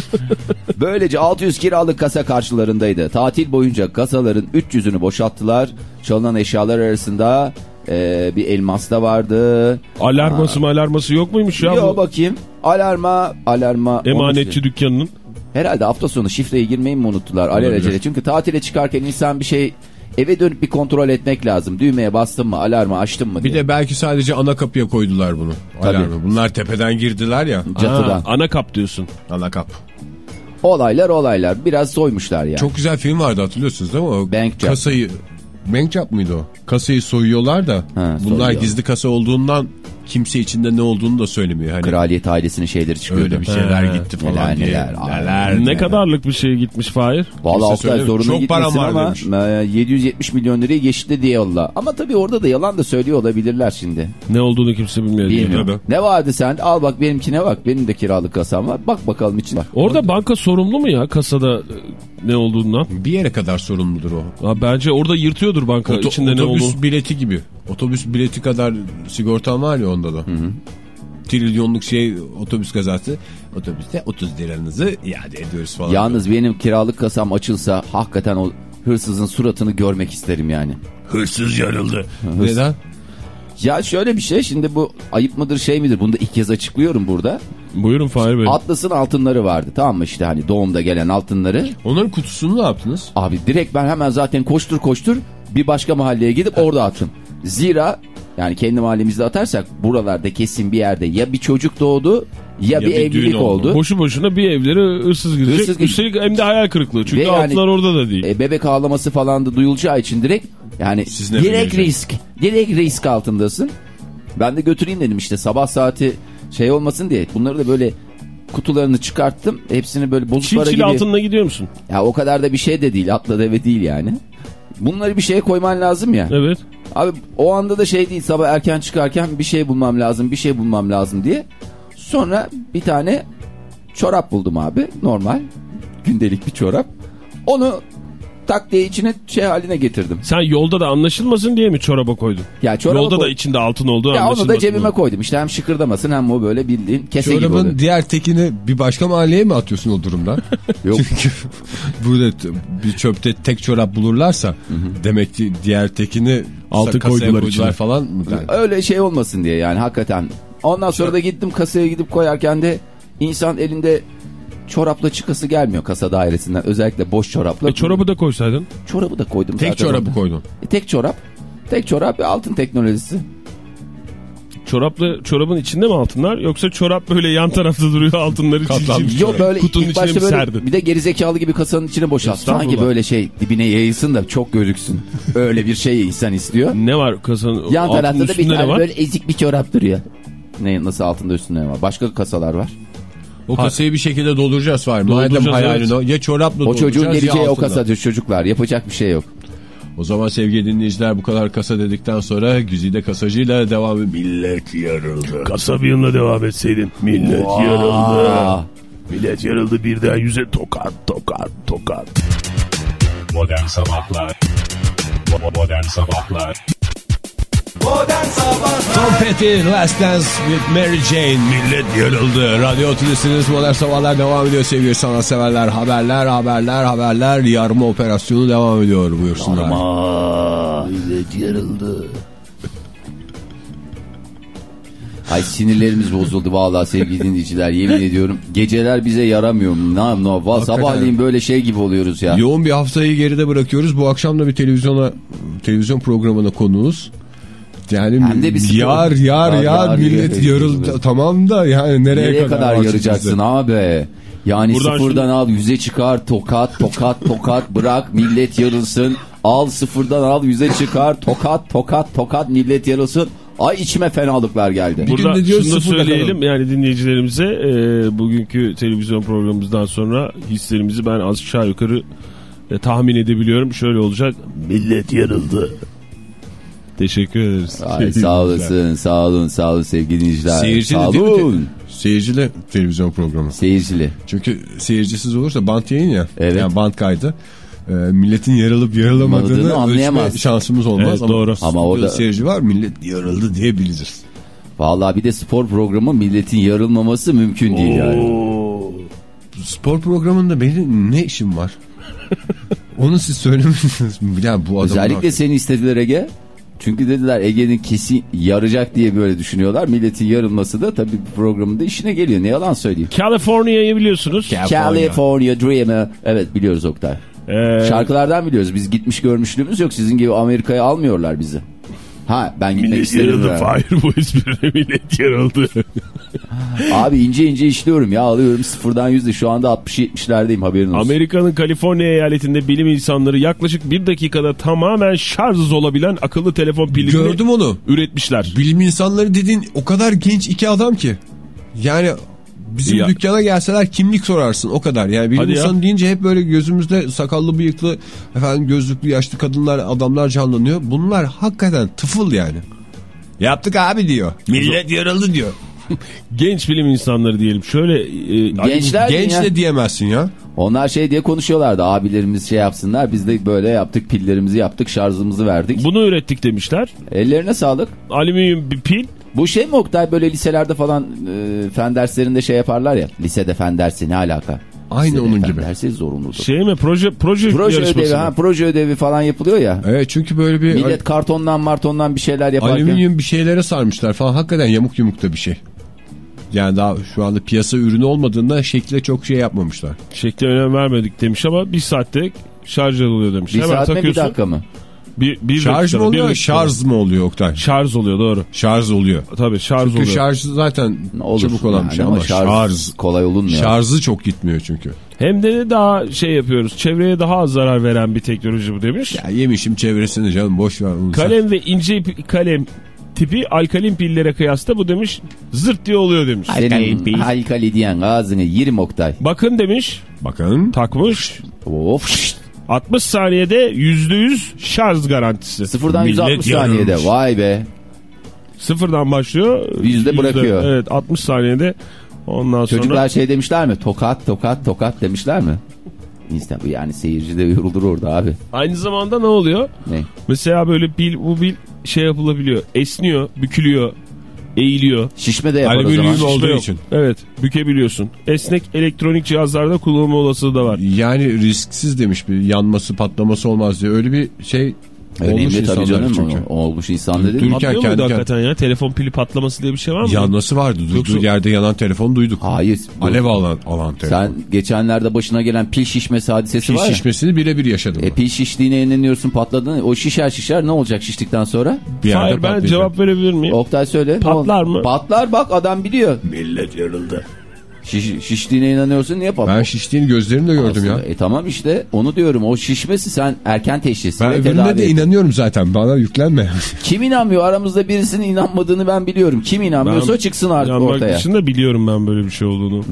böylece 600 kiralık kasa karşılarındaydı. Tatil boyunca kasaların 300'ünü boşalttılar. Çalınan eşyalar arasında Ee, bir elmas da vardı. Alarması alarması yok muymuş ya? Yo bu bakayım. Alarma, alarma. Emanetçi dükkanının. Herhalde hafta sonu şifreyi girmeyi mi unuttular alelacele? Çünkü tatile çıkarken insan bir şey eve dönüp bir kontrol etmek lazım. Düğmeye bastım mı, alarmı açtım mı Bir diye. de belki sadece ana kapıya koydular bunu. Tabii. Alarmı. Bunlar tepeden girdiler ya. Catıdan. Ana kap diyorsun. Ana kap. Olaylar olaylar. Biraz soymuşlar yani. Çok güzel film vardı hatırlıyorsunuz değil mi? O Bank. Kasayı Bank Job mıydı o? Kasayı soyuyorlar da Ha, bunlar soyuyor. gizli kasa olduğundan kimse içinde ne olduğunu da söylemiyor. Hani Kraliyet ailesinin şeyleri çıkıyordu. öyle bir şeyler He. gitti falan Neler, diye. neler. Neler, Ne neler. kadarlık bir şey gitmiş Fahir? Valla Oktay söylemiyor. zoruna Çok param gitmesin var ama demiş. e, 770 milyon lirayı geçti diye yolla. Ama tabii orada da yalan da söylüyor olabilirler şimdi. Ne olduğunu kimse bilmiyor. Bilmiyorum. Ne vardı sen? Al bak benimkine bak. Benim de kiralık kasam var. Bak bakalım içine bak. Orada banka sorumlu mu ya kasada e, ne olduğundan? Bir yere kadar sorumludur o. Ha, bence orada yırtıyordur banka Oto- içinde ne otobüs olduğunu. bileti gibi. Otobüs bileti kadar sigortan var ya onda da. Trilyonluk şey otobüs kazası. Otobüste 30 liranızı iade ediyoruz falan. Yalnız benim kiralık kasam açılsa hakikaten o hırsızın suratını görmek isterim yani. Hırsız yarıldı. Neden? Ya şöyle bir şey şimdi bu ayıp mıdır şey midir bunu da ilk kez açıklıyorum burada. Buyurun Fahir Bey. Atlas'ın altınları vardı tamam mı işte hani doğumda gelen altınları. Onların kutusunu ne yaptınız? Abi direkt ben hemen zaten koştur koştur bir başka mahalleye gidip orada attım. Zira yani kendi mahallemizde atarsak buralarda kesin bir yerde ya bir çocuk doğdu ya, bir, bir düğün evlilik oldu. oldu. Boşu boşuna bir evlere hırsız girecek. Hırsız girecek. Üstelik hem de hayal kırıklığı. Çünkü Ve yani- altlar orada da değil. E, bebek ağlaması falan da duyulacağı için direkt yani direkt risk. Direkt risk altındasın. Ben de götüreyim dedim işte sabah saati şey olmasın diye. Bunları da böyle kutularını çıkarttım. Hepsini böyle bozuk Çil para çil gibi. altınına gidiyor musun? Ya o kadar da bir şey de değil. Atla deve değil yani. Bunları bir şeye koyman lazım ya. Evet. Abi o anda da şey değil sabah erken çıkarken bir şey bulmam lazım bir şey bulmam lazım diye. Sonra bir tane çorap buldum abi normal gündelik bir çorap. Onu tak diye içine şey haline getirdim. Sen yolda da anlaşılmasın diye mi çoraba koydun? Ya çoraba yolda da koy- içinde altın olduğu Ya onu anlaşılmasın. da cebime diye. koydum işte hem şıkırdamasın hem o böyle bildiğin kese gibi Çorabın diğer tekini bir başka mahalleye mi atıyorsun o durumda? Yok. Çünkü burada bir çöpte tek çorap bulurlarsa demek ki diğer tekini Altı koydular içine. falan mı? Öyle şey olmasın diye yani hakikaten. Ondan sonra da gittim kasaya gidip koyarken de insan elinde çorapla çıkası gelmiyor kasa dairesinden. Özellikle boş çorapla. E çorabı da koysaydın. Çorabı da koydum Tek zaten. çorabı orada. koydun. E, tek çorap. Tek çorap ve altın teknolojisi. Çoraplı çorabın içinde mi altınlar yoksa çorap böyle yan tarafta duruyor altınları çil. Yok böyle kutunun ilk başta böyle serdin? bir de gerizekalı gibi kasanın içine boşalt. Sanki böyle şey dibine yayılsın da çok gözüksün. Öyle bir şey insan istiyor. Ne var kasanın Yan tarafta da bir tane var? böyle ezik bir çorap duruyor. Ne nasıl altında üstünde ne var? Başka kasalar var. O kasayı bir şekilde dolduracağız var. Madem hayalin evet. o. Ya çorapla O çocuğun geleceği o kasadır çocuklar. Yapacak bir şey yok. O zaman sevgili dinleyiciler bu kadar kasa dedikten sonra Güzide kasacıyla devam ediyor. Millet yarıldı. Kasa bir yılına devam etseydin. Millet yarıldı. Aa, Millet yarıldı birden yüze tokat tokat tokat. Modern Sabahlar Modern Sabahlar Tom Petty Last Dance with Mary Jane. Millet yarıldı. Radyo Otülüsünüz Modern Sabahlar devam ediyor sevgili sanatseverler. Haberler, haberler, haberler. Yarma operasyonu devam ediyor buyursunlar. millet yarıldı. Ay sinirlerimiz bozuldu vallahi sevgili dinleyiciler yemin ediyorum. Geceler bize yaramıyor. Ne, ne, va, sabahleyin böyle şey gibi oluyoruz ya. Yoğun bir haftayı geride bırakıyoruz. Bu akşam da bir televizyona televizyon programına konuğuz. Yani Hem de bir yar yar Yar, yar, yar, millet yar, yarıldı. yar. Tamam da yani nereye, Nereye kadar yarayacaksın bize? abi? Yani Buradan sıfırdan şunu- al yüze çıkar tokat tokat tokat bırak millet yarılsın. Al sıfırdan al yüze çıkar tokat tokat tokat millet yarılsın. Ay içime fenalıklar geldi. Bir Burada diyoruz şunu da söyleyelim yani dinleyicilerimize e, bugünkü televizyon programımızdan sonra hislerimizi ben aşağı yukarı e, tahmin edebiliyorum. Şöyle olacak. Millet yarıldı. Teşekkür ederiz. Ay sağ olasın sağ olun sağ olun sevgili dinleyiciler. Seyircili sağ değil mi? olun. Seyircili televizyon programı. Seyircili. Çünkü seyircisiz olursa bant yayın ya. Evet. Yani bant kaydı. Ee, milletin Yarıladığını ölçme anlayamaz. şansımız olmaz. Evet, ama, doğru. Ama o da- seyirci var millet yarıldı diyebiliriz. Vallahi bir de spor programı milletin yarılmaması mümkün değil yani. Spor programında benim ne işim var? Onu siz söylemişsiniz. Yani bu adamlar... Özellikle seni istediler Ege. Çünkü dediler Ege'nin kesin yaracak diye böyle düşünüyorlar. Milletin yarılması da tabii bu programın da işine geliyor. Ne yalan söyleyeyim. California'yı biliyorsunuz. California Dreamer. Evet biliyoruz Oktay. Ee, Şarkılardan biliyoruz. Biz gitmiş görmüşlüğümüz yok. Sizin gibi Amerika'ya almıyorlar bizi. Ha ben gitmek millet ya. Fahir bu esprine millet yarıldı. Abi ince ince işliyorum ya alıyorum sıfırdan yüzde. Şu anda 60-70'lerdeyim haberin olsun. Amerika'nın Kaliforniya eyaletinde bilim insanları yaklaşık bir dakikada tamamen şarjsız olabilen akıllı telefon pilini Gördüm onu. üretmişler. Bilim insanları dediğin o kadar genç iki adam ki. Yani bizim Ya. dükkana gelseler kimlik sorarsın o kadar. Yani bilim Hadi ya. insanı deyince hep böyle gözümüzde sakallı bıyıklı efendim gözlüklü yaşlı kadınlar adamlar canlanıyor. Bunlar hakikaten tıfıl yani. Yaptık abi diyor. Millet yarıldı diyor. Genç bilim insanları diyelim. Şöyle e, Gençler Genç ya. de diyemezsin ya. Onlar şey diye konuşuyorlardı. Abilerimiz şey yapsınlar. Biz de böyle yaptık. Pillerimizi yaptık. Şarjımızı verdik. bunu ürettik demişler. Ellerine sağlık. Alüminyum bir pil. Bu şey mi Oktay böyle liselerde falan e, fen derslerinde şey yaparlar ya. Lisede fen dersi ne alaka? Aynı Lisede onun fen gibi. dersi zorunludur. Şey mi proje proje, proje ödevi ha proje ödevi falan yapılıyor ya. Evet çünkü böyle bir Millet kartondan martondan bir şeyler yaparken. alüminyum bir şeylere sarmışlar falan. Hakikaten yamuk yumuk da bir şey. Yani daha şu anda piyasa ürünü olmadığında şekle çok şey yapmamışlar. Şekle önem vermedik demiş ama bir saatte şarj oluyor demiş. Bir Hemen saat mi bir dakika mı? Bir, bir Şarj dakikada, mı bir oluyor dakikada. şarj mı oluyor Oktay? Şarj oluyor doğru. Şarj oluyor. Tabii şarj Çünkü oluyor. şarj zaten Olur. çabuk olan bir şey Yani ama şarj, kolay olunmuyor. şarjı çok gitmiyor çünkü. Hem de daha şey yapıyoruz. Çevreye daha az zarar veren bir teknoloji bu demiş. Ya yemişim çevresini canım boş ver. onu sen. Kalem ve ince kalem tipi alkalin pillere kıyasla bu demiş zırt diye oluyor demiş. Senin alkali diyen ağzını 20 Oktay. Bakın demiş Bakın takmış Of. 60 saniyede %100 şarj garantisi. Sıfırdan Millet 160 saniyede. Vay be. Sıfırdan başlıyor. Yüzde bırakıyor. Evet 60 saniyede ondan sonra. Çocuklar şey demişler mi? Tokat tokat tokat demişler mi? Bu yani seyirci de yorulur orada abi. Aynı zamanda ne oluyor? Ne? Mesela böyle bil bu bil şey yapılabiliyor. Esniyor, bükülüyor, eğiliyor. Şişme de yapar o Alüminyum zaman. olduğu için. Evet, bükebiliyorsun. Esnek elektronik cihazlarda kullanılma olasılığı da var. Yani risksiz demiş bir yanması patlaması olmaz diye öyle bir şey olmuş tabii canım. çünkü. o- Olmuş insan dedi. Dur- Patlıyor kendi muydu kendine- hakikaten ya? Telefon pili patlaması diye bir şey var mı? Yanması vardı. Durduğu Yoksa- yerde yanan telefon duyduk. Hayır. Alev alan, alan telefon. Sen geçenlerde başına gelen pil şişmesi hadisesi Pil var ya. şişmesini birebir yaşadım. E, pil şiştiğine inanıyorsun patladığını. O şişer şişer ne olacak şiştikten sonra? bir Hayır ben patlayacak. cevap verebilir miyim? Oktay söyle. Patlar mı? Patlar bak adam biliyor. Millet yarıldı. Şiş, şiştiğine inanıyorsun niye patlar? Ben şiştiğini gözlerimle gördüm ya. Aslında, E tamam işte onu diyorum. O şişmesi sen erken teşhis Ben öbürüne de et. inanıyorum zaten. Bana yüklenme. Kim inanmıyor? Aramızda birisinin inanmadığını ben biliyorum. Kim inanmıyorsa Ben- çıksın artık Yanmak ortaya. dışında biliyorum ben böyle bir şey olduğunu.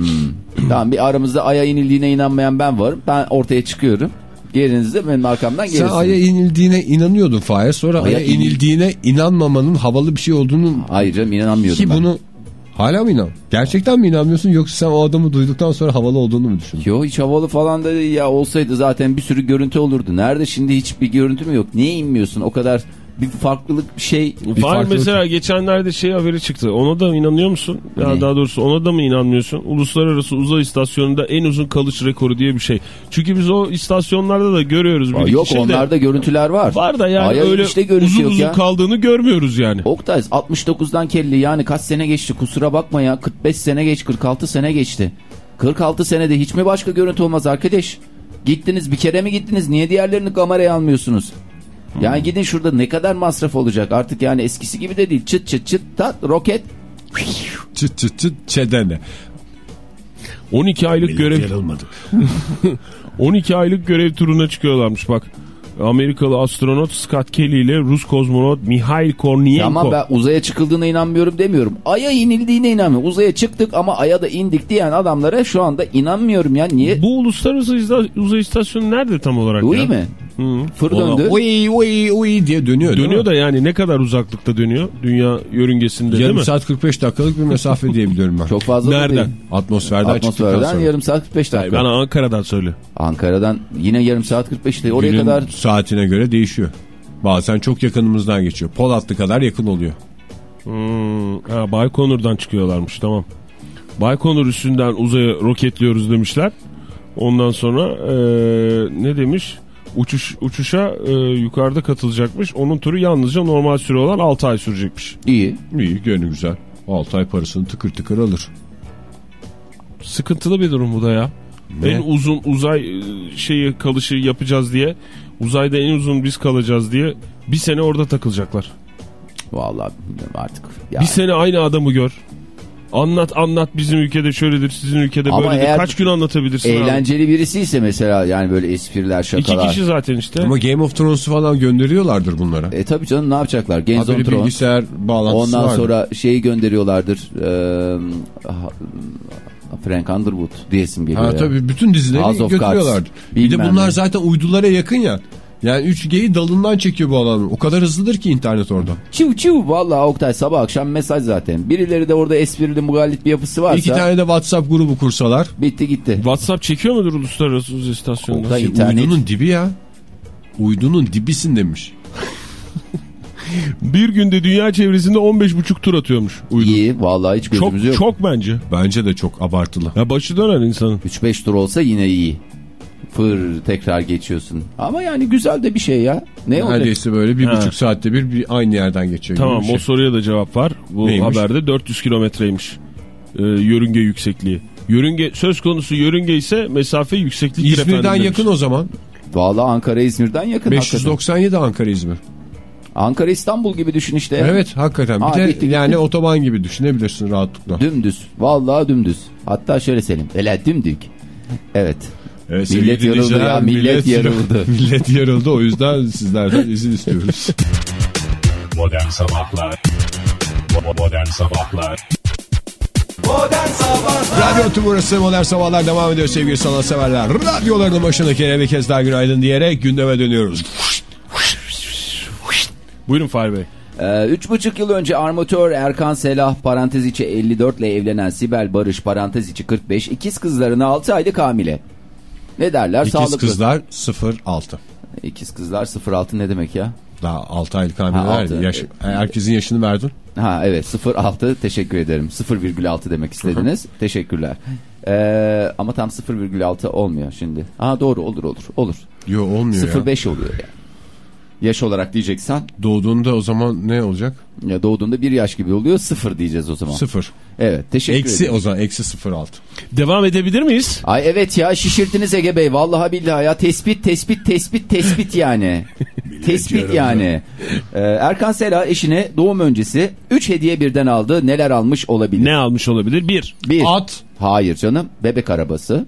Tamam bir aramızda aya inildiğine inanmayan ben varım. Ben ortaya çıkıyorum. Gerinizde benim arkamdan Sen gelirsiniz. aya inildiğine inanıyordun Fahir. Sonra Aya aya inil- inildiğine inanmamanın havalı bir şey olduğunu Hayır canım inanmıyordum ki ben. bunu hala mı inan? Gerçekten mi inanmıyorsun yoksa sen o adamı duyduktan sonra havalı olduğunu mu düşündün? Yo hiç havalı falan da ya olsaydı zaten bir sürü görüntü olurdu. Nerede şimdi hiçbir görüntü mü yok? Niye inmiyorsun? O kadar bir farklılık bir şey. Bir Var farklılık- mesela geçenlerde şey haberi çıktı. Ona da inanıyor musun? Ya Ne? daha doğrusu ona da mı inanmıyorsun? Uluslararası Uzay İstasyonu'nda en uzun kalış rekoru diye bir şey. Çünkü biz o istasyonlarda da görüyoruz. iki yok de. onlarda görüntüler var. Var da yani Aya öyle işte uzun uzun ya. kaldığını görmüyoruz yani. Oktay 69'dan kelli yani kaç sene geçti kusura bakma ya 45 sene geç 46 sene geçti. 46 senede hiç mi başka görüntü olmaz arkadaş? Gittiniz bir kere mi gittiniz niye diğerlerini kameraya almıyorsunuz? Yani gidin şurada ne kadar masraf olacak artık yani eskisi gibi de değil çıt çıt çıt tat roket Çıt çıt çıt çedene. 12 aylık görev yarılmadı. 12 aylık görev turuna çıkıyorlarmış bak. Amerikalı astronot Scott Kelly ile Rus kozmonot Mihail Korniyenko. ama ben uzaya çıkıldığına inanmıyorum demiyorum. Aya inildiğine inanmıyorum. Uzaya çıktık ama aya da indik diyen adamlara şu anda inanmıyorum ya. Niye? Bu uluslararası uzay istasyonu nerede tam olarak Bu ya? mi? Hı. Fır Ona döndü. uy uy uy diye dönüyor değil Dönüyor da yani ne kadar uzaklıkta dönüyor dünya yörüngesinde değil Yarım mi? saat 45 dakikalık bir mesafe diyebiliyorum ben. Çok fazla Nereden? değil. Atmosferden, Atmosferden yarım saat 45 Hayır, dakika. bana Ankara'dan söyle. Ankara'dan yine yarım saat 45 değil. Oraya Günün kadar saatine göre değişiyor. Bazen çok yakınımızdan geçiyor. Polatlı kadar yakın oluyor. Hmm, ha, Baykonur'dan çıkıyorlarmış tamam. Baykonur üstünden uzaya roketliyoruz demişler. Ondan sonra eee, ne demiş? Uçuş uçuşa e, yukarıda katılacakmış. Onun turu yalnızca normal süre olan 6 ay sürecekmiş. İyi. İyi gönlü güzel. 6 ay parasını tıkır tıkır alır. Sıkıntılı bir durum bu da ya. Ne? En uzun uzay e, şeyi kalışı yapacağız diye uzayda en uzun biz kalacağız diye bir sene orada takılacaklar. Vallahi bilmiyorum artık. Ya. Bir sene aynı adamı gör. Anlat anlat bizim ülkede şöyledir sizin ülkede Ama böyledir. Kaç gün anlatabilirsin abi? Eğlenceli birisi ise mesela yani böyle espriler İki şakalar. kişi zaten işte. Ama Game of Thrones'u falan gönderiyorlardır bunlara. E tabi canım ne yapacaklar? Haberi of Thrones. bilgisayar bağlantısı Ondan vardır. sonra şeyi gönderiyorlardır. Eee Frank Underwood diyesim geliyor. Ha ya. tabii bütün dizileri House götürüyorlardı. Bir de bunlar ne. zaten uydulara yakın ya. Yani 3G'yi dalından çekiyor bu adam. O kadar hızlıdır ki internet orada. Çiv çiv valla Oktay sabah akşam mesaj zaten. Birileri de orada esprili mugallit bir yapısı varsa İki tane de WhatsApp grubu kursalar. bitti gitti. WhatsApp çekiyor mudur uluslararası uzay istasyonunda? Oktay internet. Uydunun dibi ya. Uydunun dibisin demiş. Bir günde dünya çevresinde 15,5 tur atıyormuş uydu. İyi vallahi hiç Çok gözümüz yok. çok bence. Bence de çok abartılı. Ya başı döner insanın. 3-5 tur olsa yine iyi. Fır tekrar geçiyorsun. Ama yani güzel de bir şey ya. Ne olacak? Neredeyse böyle bir Ha. buçuk saatte bir, bir aynı yerden geçiyor. Tamam şey. o soruya da cevap var. Bu Neymiş? haberde 400 kilometreymiş. Ee, yörünge yüksekliği. Yörünge söz konusu yörünge ise mesafe yüksekliktir İzmir'den yakın o zaman. Valla Ankara İzmir'den yakın hakikaten. 597 Ankara İzmir. Ankara İstanbul gibi düşün işte. Evet hakikaten. Bir Aa, de gitti, gitti. yani otoban gibi düşünebilirsin rahatlıkla. Dümdüz. Vallahi dümdüz. Hatta şöyle Selim. Ele dümdük. Evet. Evet, Millet yarıldı ya, millet yarıldı. millet yarıldı o yüzden sizlerden izin istiyoruz. Modern Sabahlar Modern Sabahlar Modern Sabahlar Radyo burası Modern Sabahlar devam ediyor sevgili sanatseverler. Radyolarının başındakilere bir kez daha günaydın diyerek gündeme dönüyoruz. Buyurun Fahri Bey. Ee, üç buçuk yıl önce armatör Erkan Selah parantez içi 54 ile evlenen Sibel Barış parantez içi 45 ikiz kızlarına 6 aylık hamile. Ne derler? İkiz Sağlıklı. kızlar 06. İkiz kızlar 06 ne demek ya? Daha 6 aylık hamile Ha, verdi. altı. Yaş, herkesin yaşını verdin. Ha evet 06 teşekkür ederim. 0,6 demek istediniz. Teşekkürler. Ee, ama tam 0,6 olmuyor şimdi. Ha doğru olur olur olur. Yo olmuyor ya. 0,5 oluyor yani. Yaş olarak diyeceksen Doğduğunda o zaman ne olacak? ya doğduğunda bir yaş gibi oluyor. Sıfır diyeceğiz o zaman. 0. Evet teşekkür Eksi ederim. o zaman eksi 06. Devam edebilir miyiz? Ay evet ya şişirtiniz Ege Bey. Vallahi billahi ya tespit tespit tespit tespit yani. tespit yani. Ee, Erkan Sela eşine doğum öncesi 3 hediye birden aldı. Neler almış olabilir? Ne almış olabilir? Bir. Bir. At, Hayır canım bebek arabası.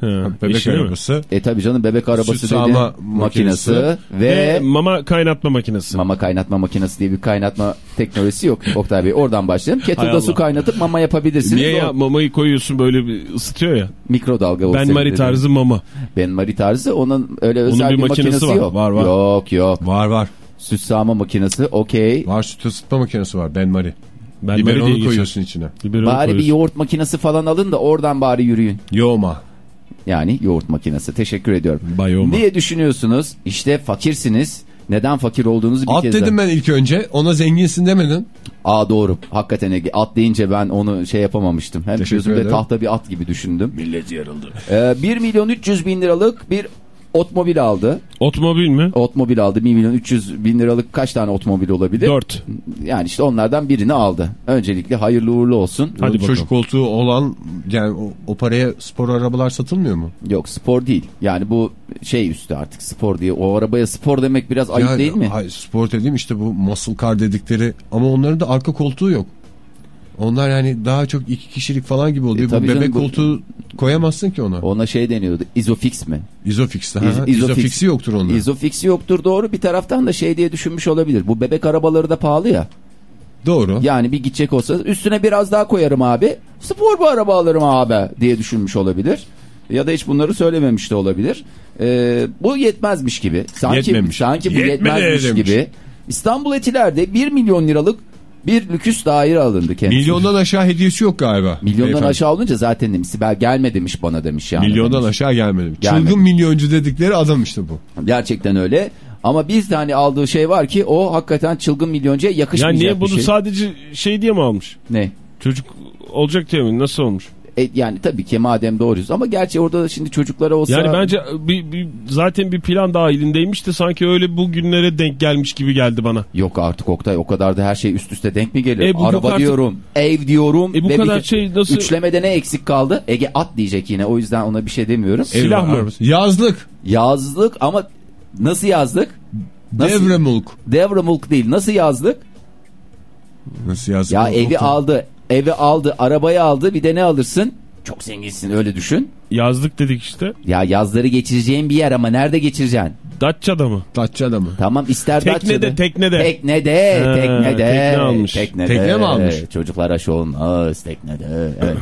Ha, bebek eşine mi? arabası, E tabi canım bebek arabası Süt dedi. sağma makinesi makinesi ve, Ve mama kaynatma makinesi. mama kaynatma makinesi diye bir kaynatma teknolojisi yok. Oktay Bey oradan başlayalım. Kettle'da su kaynatıp mama yapabilirsiniz. Niye ya O mamayı koyuyorsun böyle bir ısıtıyor ya. Mikrodalga Ben Mari dediğin. tarzı mama. Ben Mari tarzı onun öyle özel bir bir, makinesi makinesi, var. yok. Var, var. Yok yok. var var. Süt sağma makinesi okey. Var süt ısıtma makinesi var Ben Mari. Ben Biberonu koyuyorsun içine. Biberonu Bari bir koyuyorsun. yoğurt makinesi falan alın da oradan bari yürüyün. Yoğma. Yani yoğurt makinesi. Teşekkür ediyorum. Bayoma. Diye düşünüyorsunuz. İşte fakirsiniz. Neden fakir olduğunuzu bir At kez dedim daha- ben ilk önce. Ona zenginsin demedin. Aa doğru. Hakikaten Ege. At deyince ben onu şey yapamamıştım. Hem Teşekkür gözümde ederim. tahta bir at gibi düşündüm. Millet yarıldı. Ee, 1 milyon 300 bin liralık bir otomobil aldı. Otomobil mi? Otomobil aldı. 1 milyon 300 bin liralık kaç tane otomobil olabilir? Dört. Yani işte onlardan birini aldı. Öncelikle hayırlı uğurlu olsun. Hadi Çocuk koltuğu olan yani o, o paraya spor arabalar satılmıyor mu? Yok spor değil. Yani bu şey üstü artık spor diye. O arabaya spor demek biraz ayıp Yani, değil mi? Ay, spor dediğim işte bu muscle car dedikleri ama onların da arka koltuğu yok. Onlar yani daha çok iki kişilik falan gibi oluyor. E, bu bebek canım, bu- koltuğu koyamazsın ki ona. Ona şey deniyordu. Isofix mi? Isofix'te. İz- ha, izofix. Isofix'i yoktur onda. Isofix'i yoktur doğru. Bir taraftan da şey diye düşünmüş olabilir. Bu bebek arabaları da pahalı ya. Doğru. Yani bir gidecek olsa üstüne biraz daha koyarım abi. Spor bir araba alırım abi diye düşünmüş olabilir. Ya da hiç bunları söylememiş de olabilir. Ee, bu yetmezmiş gibi. Sanki, Yetmemiş. sanki bu Yetmedi yetmezmiş demiş. gibi. İstanbul Etiler'de 1 milyon liralık bir lüküs daire alındı kendisi. Milyondan aşağı hediyesi yok galiba. Milyondan beyefendi. aşağı olunca zaten demiş. Sibel gelme demiş bana demiş yani. Milyondan demiş. aşağı gelmedi. Gelmedi. Çılgın milyoncu dedikleri adam işte bu. Gerçekten öyle. Ama bir tane aldığı şey var ki o hakikaten çılgın milyoncuya Ya yakışmayacak niye bir bunu şey. sadece şey diye mi almış? Ne? Çocuk olacak diye mi? Nasıl olmuş? E, yani tabii ki madem doğruyuz ama gerçi orada da şimdi çocuklara olsa... Yani bence bir, bir, zaten bir plan dahilindeymiş de sanki öyle bugünlere denk gelmiş gibi geldi bana. Yok artık Oktay o kadar da her şey üst üste denk mi geliyor? E, bu Araba kadar- diyorum, ev diyorum. E, bu ve kadar bir- şey nasıl- Üçlemede ne eksik kaldı? Ege at diyecek yine o yüzden ona bir şey demiyorum. Silah mı? Yazlık. Yazlık ama nasıl yazlık? Nasıl? Devremulk. Devremulk değil. Nasıl yazlık? Nasıl yazlık? Ya Oktay? evi aldı, evi aldı, arabayı aldı. Bir de ne alırsın? Çok zenginsin öyle düşün. Yazlık dedik işte. Ya yazları geçireceğin bir yer ama nerede geçireceksin? Datça'da mı? Datça'da mı? Tamam ister Teknede, Datça'da. teknede. Teknede, Ha, teknede. tekne almış. Teknede. Tekne mi almış? Çocuklar aşı olmaz teknede. Evet.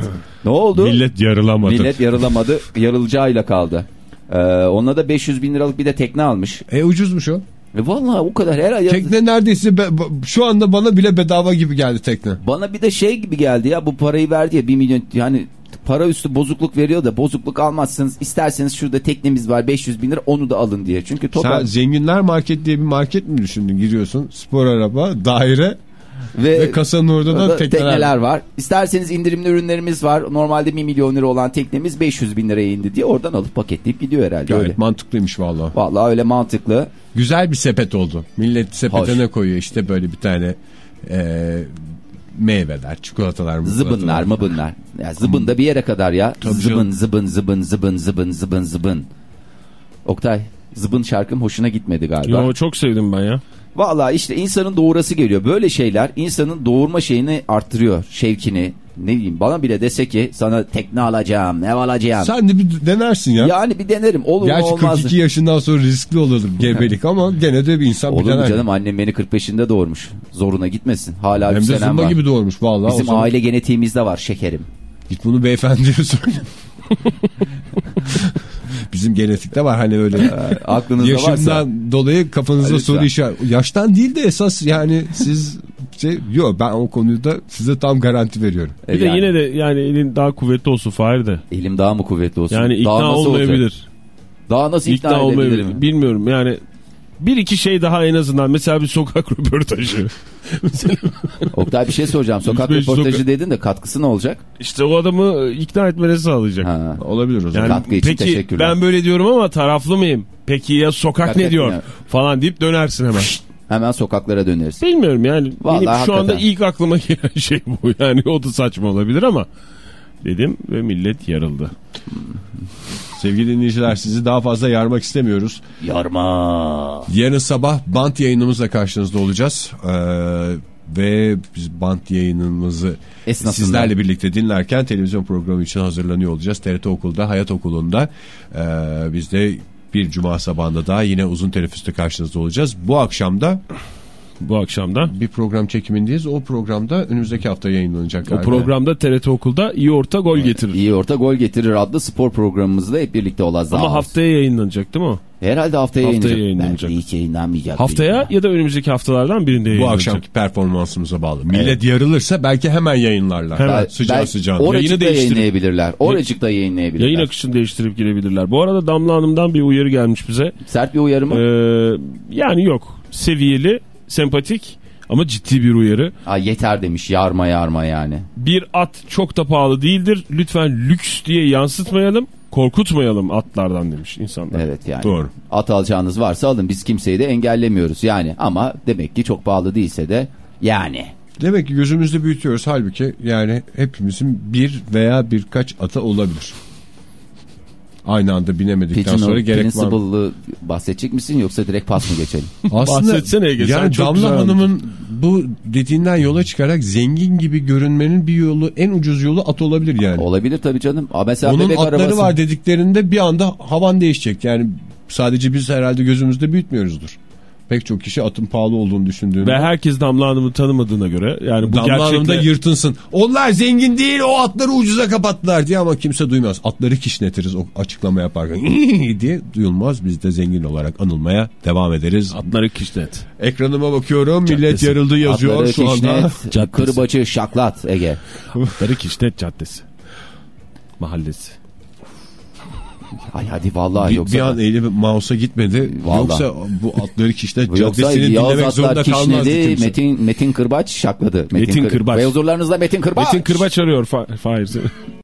ne oldu? Millet yarılamadı. Millet yarılamadı. Yarılacağıyla kaldı. Ee, onunla da 500 bin liralık bir de tekne almış. E ucuzmuş o. E, vallahi o kadar her ay. Tekne neredeyse be- şu anda bana bile bedava gibi geldi tekne. Bana bir de şey gibi geldi ya bu parayı verdi ya 1 milyon yani para üstü bozukluk veriyor da bozukluk almazsınız. İsterseniz şurada teknemiz var 500 bin lira onu da alın diye. Çünkü toplam Sen zenginler market diye bir market mi düşündün? Giriyorsun spor araba, daire ve kasanın orada da tekneler. tekneler var. İsterseniz indirimli ürünlerimiz var. Normalde 1 milyon lira olan teknemiz 500 bin liraya indi diye oradan alıp paketleyip gidiyor herhalde Gayet öyle. mantıklıymış valla. Vallahi öyle mantıklı. Güzel bir sepet oldu. Millet sepete Hoş. ne koyuyor? İşte böyle bir tane e, meyveler, çikolatalar, Zıbınlar mı bunlar? Ya zıbın da bir yere kadar ya. zıbın, canım. zıbın zıbın zıbın zıbın zıbın zıbın. Oktay zıbın şarkım hoşuna gitmedi galiba. Yo, çok sevdim ben ya. Vallahi işte insanın doğurası geliyor. Böyle şeyler insanın doğurma şeyini arttırıyor. Şevkini. Ne bileyim bana bile dese ki sana tekne alacağım ne alacağım. Sen de bir denersin ya. Yani bir denerim olur mu Gerçi olmaz mı? 42 yaşından sonra riskli olur gebelik ama gene de bir insan bir Olur mu dener. canım annem beni 45'inde doğurmuş. Zoruna gitmesin. Hala Hem bir de zımba var. gibi doğurmuş vallahi. Bizim zaman aile genetiğimizde var şekerim. Git bunu beyefendiye söyle. Bizim genetikte var hani öyle Aklınızda varsa. yaşından dolayı kafanızda Lütfen. soru işareti. Yaştan değil de esas yani siz şey yok ben o konuda size tam garanti veriyorum. Bir de Yani yine de yani elin daha kuvvetli olsun Fahir de. Elim daha mı kuvvetli olsun? Yani Daha ikna nasıl olmayabilir. olacak? Daha nasıl ikna, İkna edebilirim? olmayabilir. Bilmiyorum yani bir iki şey daha en azından mesela bir sokak röportajı. Oktay bir şey soracağım. Sokak 105 röportajı sokak- dedin de katkısı ne olacak? işte o adamı ikna etmeni sağlayacak. Ha. Olabilir o zaman. Yani Katkı için peki teşekkürler. ben böyle diyorum ama taraflı mıyım? Peki ya sokak Hakikaten ne diyor? ya. Falan deyip dönersin hemen. Hemen sokaklara döneriz. Bilmiyorum yani. Vallahi benim şu anda hakikaten. ilk aklıma gelen şey bu. Yani o da saçma olabilir ama dedim ve millet yarıldı. Sevgili dinleyiciler sizi daha fazla yarmak istemiyoruz. Yarma. Yarın sabah bant yayınımızla karşınızda olacağız. Ee, ve biz bant yayınımızı Esnasında. sizlerle birlikte dinlerken televizyon programı için hazırlanıyor olacağız. TRT Okul'da, Hayat Okulu'nda ee, biz de bir cuma sabahında daha yine uzun teneffüste karşınızda olacağız. Bu akşam da Bu akşam da. bir program çekimindeyiz. O programda önümüzdeki hafta yayınlanacak O galiba. programda TRT Okul'da iyi orta gol getirir. İyi orta gol getirir adlı spor programımızda hep birlikte olacağız. Ama haftaya yayınlanacak değil mi o? Herhalde haftaya, Haftaya yayınlanacak. yayınlanacak. Belki hiç yayınlanmayacak. Haftaya ya da önümüzdeki haftalardan birinde Bu yayınlanacak. akşamki performansımıza bağlı. Millet yarılırsa belki hemen yayınlarlar. Hemen. Bel- sıcağı belki sıcağına. Oracıkta yayınlayabilirler. Oracıkta yayınlayabilirler. Yayın akışını değiştirip girebilirler. Bu arada Damla Hanım'dan bir uyarı gelmiş bize. Sert bir uyarı mı? Ee, yani yok. Seviyeli, sempatik ama ciddi bir uyarı. Aa, yeter demiş yarma yarma yani. Bir at çok da pahalı değildir. Lütfen lüks diye yansıtmayalım. Korkutmayalım atlardan demiş insanlar. Evet yani. Doğru. At alacağınız varsa alın biz kimseyi de engellemiyoruz yani. Ama demek ki çok pahalı değilse de yani. Demek ki gözümüzde büyütüyoruz. Halbuki yani hepimizin bir veya birkaç ata olabilir. Aynı anda binemedikten Pigeon sonra gerek var. mı? Bahsedecek misin yoksa direkt pas mı geçelim? Aslında Bahsetsene Ege, yani çok Damla Hanım'ın bu dediğinden yola çıkarak zengin gibi görünmenin bir yolu en ucuz yolu at olabilir yani. Olabilir tabii canım. Aa, mesela Onun bebek atları arabası. var dediklerinde bir anda havan değişecek. Yani sadece biz herhalde gözümüzde büyütmüyoruzdur. Pek çok kişi atın pahalı olduğunu düşündüğünde. Ve herkes Damla Hanım'ı tanımadığına göre yani bu Damla Hanım da gerçekle... yırtınsın. Onlar zengin değil o atları ucuza kapattılar diye ama kimse duymaz. Atları kişnetiriz o açıklama yaparken diye duyulmaz. Biz de zengin olarak anılmaya devam ederiz. Atları kişnet. Ekranıma bakıyorum millet Caddesi. yarıldı yazıyor Atları şu anda. kişnet, Caddesi. kırbaçı, şaklat Ege. Atları kişnet caddesi. Mahallesi. Ay hadi vallahi Bir, yoksa. bir an elim mouse'a gitmedi. Vallahi. Yoksa bu atları Yoksa caddesini dinlemek zorunda kalmazdı kimse. Metin, Metin Kırbaç şakladı. Metin Kır- Kırbaç. Ve huzurlarınızda Metin Kırbaç. Metin Kırbaç arıyor Fa- Fahir.